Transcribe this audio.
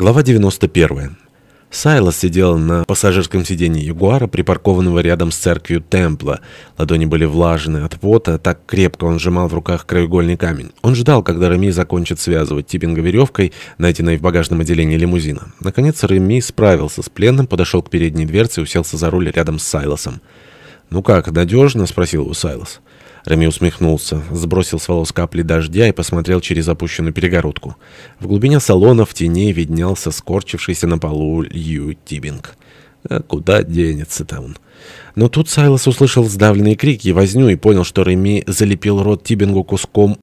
Глава 91. Сайлос сидел на пассажирском сиденье Ягуара, припаркованного рядом с церковью Темпла. Ладони были влажные от пота, так крепко он сжимал в руках краеугольный камень. Он ждал, когда Реми закончит связывать Типпинга веревкой, найденной в багажном отделении лимузина. Наконец Реми справился с пленным, подошел к передней дверце и уселся за руль рядом с Сайлосом. «Ну как, надежно?» — спросил его Сайлос. Реми усмехнулся, сбросил с волос капли дождя и посмотрел через опущенную перегородку. В глубине салона в тени виднелся скорчившийся на полу Лью Тибинг. А куда денется там? Но тут Сайлос услышал сдавленные крики и возню и понял, что Реми залепил рот Тибингу куском